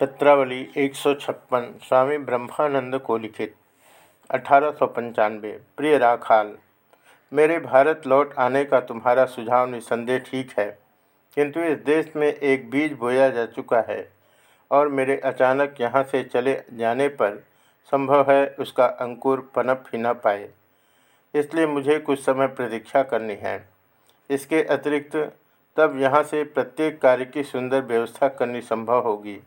पत्रावली एक सौ छप्पन, स्वामी ब्रह्मानंद को लिखित, अठारह सौ पंचानवे, प्रिय राखाल, मेरे भारत लौट आने का तुम्हारा सुझाव निसंदेह ठीक है, किंतु इस देश में एक बीज बोया जा चुका है और मेरे अचानक यहाँ से चले जाने पर संभव है उसका अंकुर पनप ही न पाए। इसलिए मुझे कुछ समय प्रतीक्षा करनी है। इसके अतिरिक्त तब यहाँ से प्रत्येक कार्य की सुंदर व्यवस्था करनी संभव होगी।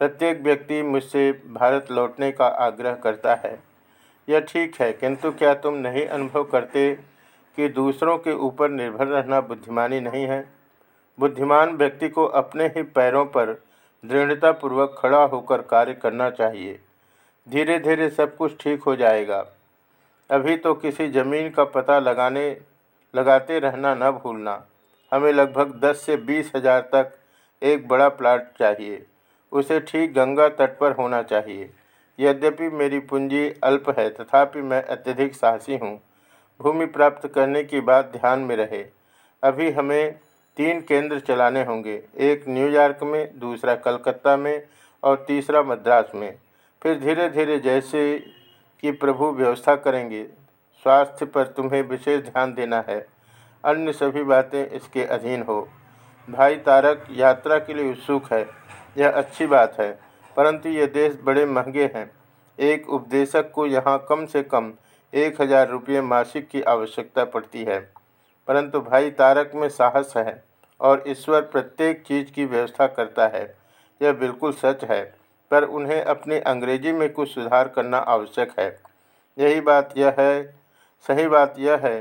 प्रत्येक व्यक्ति मुझसे भारत लौटने का आग्रह करता है। यह ठीक है, किंतु क्या तुम नहीं अनुभव करते कि दूसरों के ऊपर निर्भर रहना बुद्धिमानी नहीं है? बुद्धिमान व्यक्ति को अपने ही पैरों पर दृढ़तापूर्वक खड़ा होकर कार्य करना चाहिए। धीरे धीरे सब कुछ ठीक हो जाएगा। अभी तो किसी ज़मीन का पता लगाने, लगाते रहना न भूलना। हमें लगभग दस से बीस हज़ार तक एक बड़ा प्लाट चाहिए। उसे ठीक गंगा तट पर होना चाहिए। यद्यपि मेरी पूंजी अल्प है, तथापि मैं अत्यधिक साहसी हूँ। भूमि प्राप्त करने की बात ध्यान में रहे। अभी हमें तीन केंद्र चलाने होंगे, एक न्यूयॉर्क में, दूसरा कलकत्ता में और तीसरा मद्रास में। फिर धीरे धीरे जैसे कि प्रभु व्यवस्था करेंगे, स्वास्थ्य पर तुम्हें विशेष ध्यान देना है। अन्य सभी बातें इसके अधीन हो। भाई तारक, यात्रा के लिए उत्सुक है। यह अच्छी बात है, परंतु ये देश बड़े महँगे हैं। एक उपदेशक को यहाँ कम से कम एक हज़ार रुपये मासिक की आवश्यकता पड़ती है। परंतु भाई तारक में साहस है और ईश्वर प्रत्येक चीज़ की व्यवस्था करता है। यह बिल्कुल सच है, पर उन्हें अपनी अंग्रेज़ी में कुछ सुधार करना आवश्यक है। यही बात यह है, सही बात यह है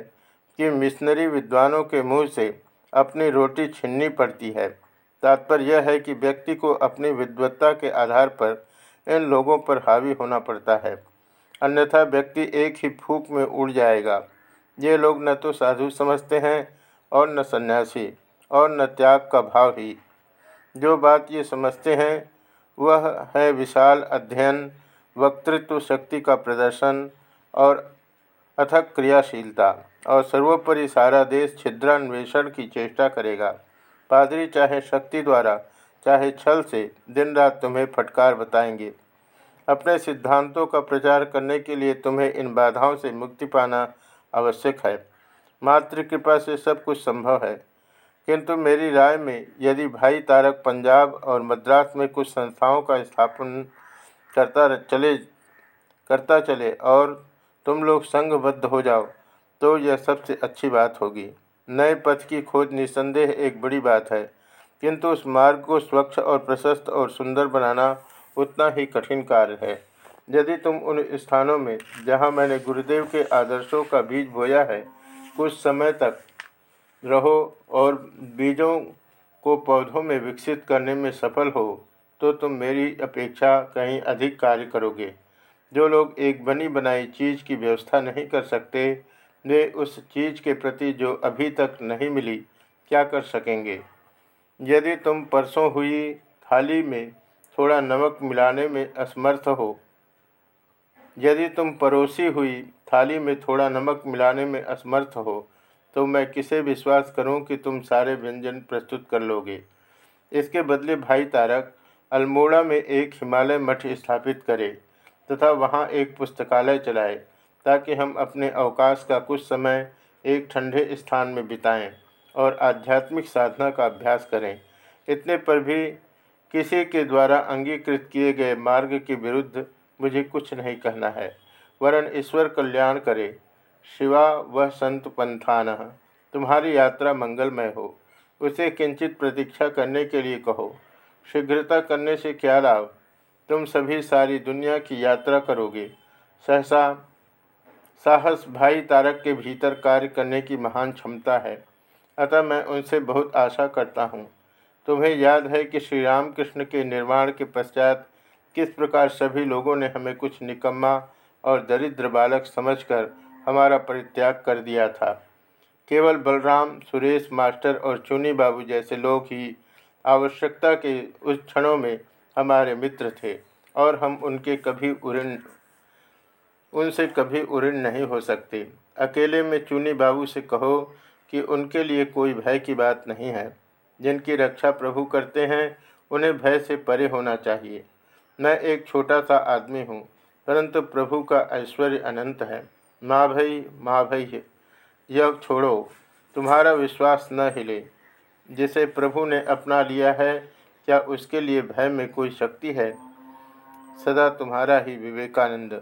कि मिशनरी विद्वानों के मुँह से अपनी रोटी छीननी पड़ती है। तात्पर्य यह है कि व्यक्ति को अपनी विद्वत्ता के आधार पर इन लोगों पर हावी होना पड़ता है। अन्यथा व्यक्ति एक ही फूक में उड़ जाएगा। ये लोग न तो साधु समझते हैं और न सन्यासी और न त्याग का भाव। ही जो बात ये समझते हैं, वह है विशाल अध्ययन, वक्तृत्व शक्ति का प्रदर्शन और अथक क्रियाशीलता और सर्वोपरि सारा देश छिद्रान्वेषण की चेष्टा करेगा। पादरी चाहे शक्ति द्वारा, चाहे छल से दिन रात तुम्हें फटकार बताएँगे। अपने सिद्धांतों का प्रचार करने के लिए तुम्हें इन बाधाओं से मुक्ति पाना आवश्यक है। मात्र कृपा से सब कुछ संभव है। किंतु मेरी राय में, यदि भाई तारक पंजाब और मद्रास में कुछ संस्थाओं का स्थापन करता चले करता चले और तुम लोग संघबद्ध हो जाओ तो यह सबसे अच्छी बात होगी। नए पथ की खोज निसंदेह एक बड़ी बात है। किंतु उस मार्ग को स्वच्छ और प्रशस्त और सुंदर बनाना उतना ही कठिन कार्य है। यदि तुम उन स्थानों में, जहाँ मैंने गुरुदेव के आदर्शों का बीज बोया है, कुछ समय तक रहो और बीजों को पौधों में विकसित करने में सफल हो तो तुम मेरी अपेक्षा कहीं अधिक कार्य करोगे। जो लोग एक बनी बनाई चीज़ की व्यवस्था नहीं कर सकते वे उस चीज़ के प्रति जो अभी तक नहीं मिली, क्या कर सकेंगे? यदि तुम परसों हुई थाली में थोड़ा नमक मिलाने में असमर्थ हो, यदि तुम परोसी हुई थाली में थोड़ा नमक मिलाने में असमर्थ हो तो मैं किसे विश्वास करूँ कि तुम सारे व्यंजन प्रस्तुत कर लोगे? इसके बदले भाई तारक अल्मोड़ा में एक हिमालय मठ स्थापित करे तथा वहाँ एक पुस्तकालय चलाए। ताकि हम अपने अवकाश का कुछ समय एक ठंडे स्थान में बिताएँ और आध्यात्मिक साधना का अभ्यास करें। इतने पर भी किसी के द्वारा अंगीकृत किए गए मार्ग के विरुद्ध मुझे कुछ नहीं कहना है। वरन ईश्वर कल्याण करे। शिवा वह संत पंथान, तुम्हारी यात्रा मंगलमय हो। उसे किंचित प्रतीक्षा करने के लिए कहो। शीघ्रता करने से क्या लाभ? तुम सभी सारी दुनिया की यात्रा करोगे। सहसा साहस भाई तारक के भीतर कार्य करने की महान क्षमता है। अतः मैं उनसे बहुत आशा करता हूँ। तुम्हें याद है कि श्री रामकृष्ण के निर्माण के पश्चात किस प्रकार सभी लोगों ने हमें कुछ निकम्मा और दरिद्र बालक समझकर हमारा परित्याग कर दिया था। केवल बलराम, सुरेश मास्टर और चुनी बाबू जैसे लोग ही आवश्यकता के उस क्षणों में हमारे मित्र थे और हम उनके कभी उन उनसे कभी उऋण नहीं हो सकती। अकेले में चूनी बाबू से कहो कि उनके लिए कोई भय की बात नहीं है। जिनकी रक्षा प्रभु करते हैं, उन्हें भय से परे होना चाहिए। मैं एक छोटा सा आदमी हूँ, परंतु प्रभु का ऐश्वर्य अनंत है। माँ भई माँ भई, यह छोड़ो, तुम्हारा विश्वास न हिले। जिसे प्रभु ने अपना लिया है, क्या उसके लिए भय में कोई शक्ति है? सदा तुम्हारा ही विवेकानंद।